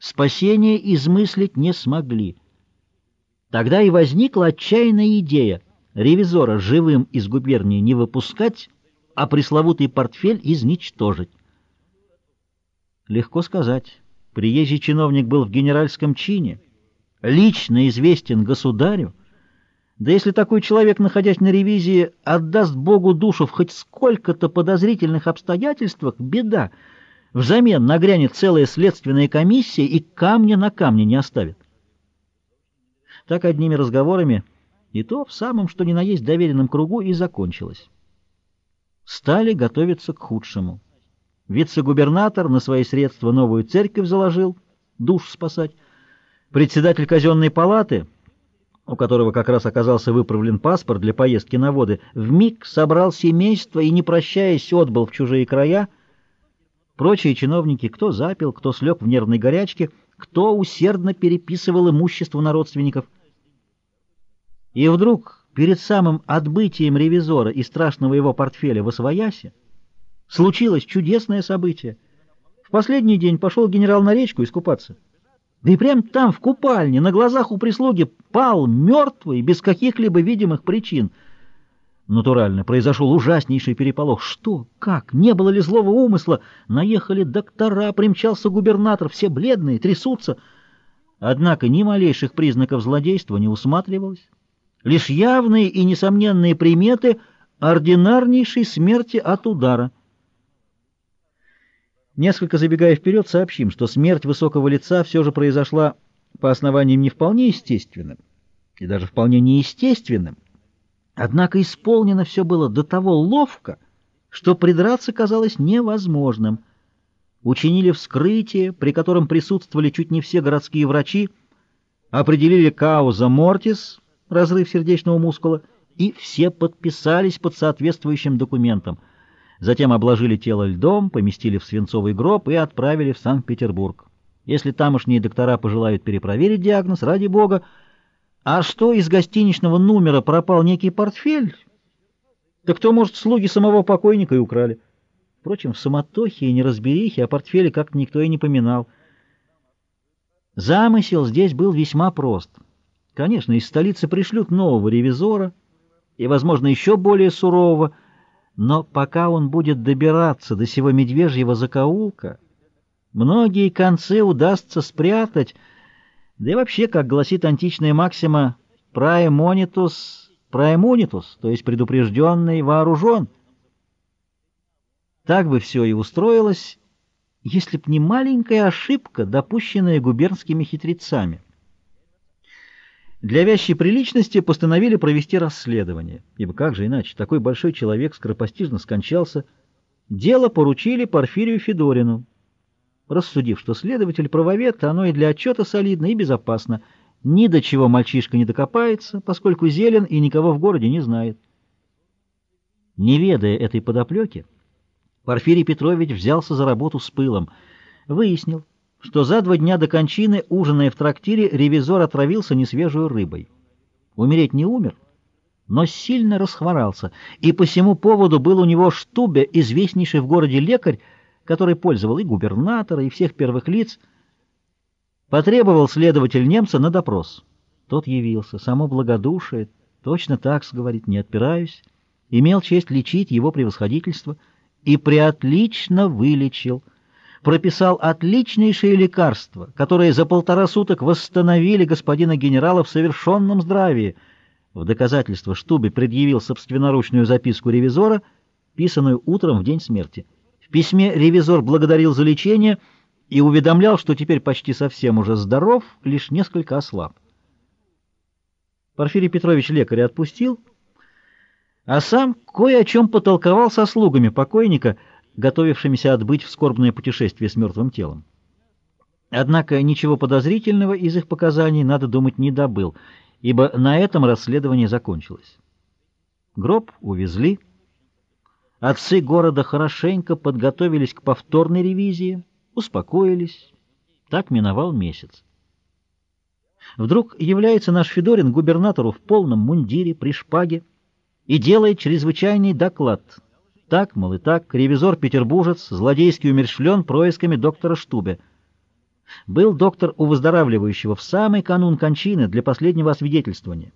спасения измыслить не смогли. Тогда и возникла отчаянная идея ревизора живым из губернии не выпускать, а пресловутый портфель изничтожить. Легко сказать. Приезжий чиновник был в генеральском чине, лично известен государю, да если такой человек, находясь на ревизии, отдаст Богу душу в хоть сколько-то подозрительных обстоятельствах, беда. Взамен нагрянет целая следственная комиссия и камня на камне не оставит. Так одними разговорами, и то в самом что ни на есть доверенном кругу, и закончилось. Стали готовиться к худшему. Вице-губернатор на свои средства новую церковь заложил, душ спасать. Председатель казенной палаты, у которого как раз оказался выправлен паспорт для поездки на воды, вмиг собрал семейство и, не прощаясь, отбыл в чужие края. Прочие чиновники, кто запил, кто слег в нервной горячке, кто усердно переписывал имущество на родственников — и вдруг, перед самым отбытием ревизора и страшного его портфеля в Освоясе, случилось чудесное событие. В последний день пошел генерал на речку искупаться. Да и прямо там, в купальне, на глазах у прислуги, пал мертвый, без каких-либо видимых причин. Натурально, произошел ужаснейший переполох. Что? Как? Не было ли злого умысла? Наехали доктора, примчался губернатор, все бледные, трясутся. Однако ни малейших признаков злодейства не усматривалось лишь явные и несомненные приметы ординарнейшей смерти от удара. Несколько забегая вперед, сообщим, что смерть высокого лица все же произошла по основаниям не вполне естественным и даже вполне неестественным, однако исполнено все было до того ловко, что придраться казалось невозможным. Учинили вскрытие, при котором присутствовали чуть не все городские врачи, определили кауза мортис, разрыв сердечного мускула, и все подписались под соответствующим документом. Затем обложили тело льдом, поместили в свинцовый гроб и отправили в Санкт-Петербург. Если тамошние доктора пожелают перепроверить диагноз, ради бога, а что из гостиничного номера пропал некий портфель, так кто, может, слуги самого покойника и украли. Впрочем, в суматохе и неразберихе о портфеле как-то никто и не поминал. Замысел здесь был весьма прост — Конечно, из столицы пришлют нового ревизора и, возможно, еще более сурового, но пока он будет добираться до сего медвежьего закоулка, многие концы удастся спрятать, да и вообще, как гласит античная максима, «праемониtus праемунитус», то есть предупрежденный вооружен. Так бы все и устроилось, если б не маленькая ошибка, допущенная губернскими хитрецами. Для вящей приличности постановили провести расследование, ибо как же иначе, такой большой человек скоропостижно скончался. Дело поручили Порфирию Федорину. Рассудив, что следователь правовед, оно и для отчета солидно и безопасно. Ни до чего мальчишка не докопается, поскольку зелен и никого в городе не знает. Не ведая этой подоплеки, Порфирий Петрович взялся за работу с пылом. Выяснил, что за два дня до кончины, ужиная в трактире, ревизор отравился несвежей рыбой. Умереть не умер, но сильно расхворался, и по всему поводу был у него Штубе, известнейший в городе лекарь, который пользовал и губернатора, и всех первых лиц. Потребовал следователь немца на допрос. Тот явился, само благодушие, точно так, говорит, не отпираюсь, имел честь лечить его превосходительство и преотлично вылечил — прописал отличнейшие лекарства, которые за полтора суток восстановили господина генерала в совершенном здравии. В доказательство Штубе предъявил собственноручную записку ревизора, писанную утром в день смерти. В письме ревизор благодарил за лечение и уведомлял, что теперь почти совсем уже здоров, лишь несколько ослаб. Порфирий Петрович лекаря отпустил, а сам кое о чем потолковал со слугами покойника — готовившимися отбыть в скорбное путешествие с мертвым телом. Однако ничего подозрительного из их показаний, надо думать, не добыл, ибо на этом расследование закончилось. Гроб увезли. Отцы города хорошенько подготовились к повторной ревизии, успокоились. Так миновал месяц. Вдруг является наш Федорин губернатору в полном мундире, при шпаге, и делает чрезвычайный доклад — так, мол, и так, ревизор-петербуржец, злодейски умерщвлен происками доктора Штубе. Был доктор у выздоравливающего в самый канун кончины для последнего освидетельствования.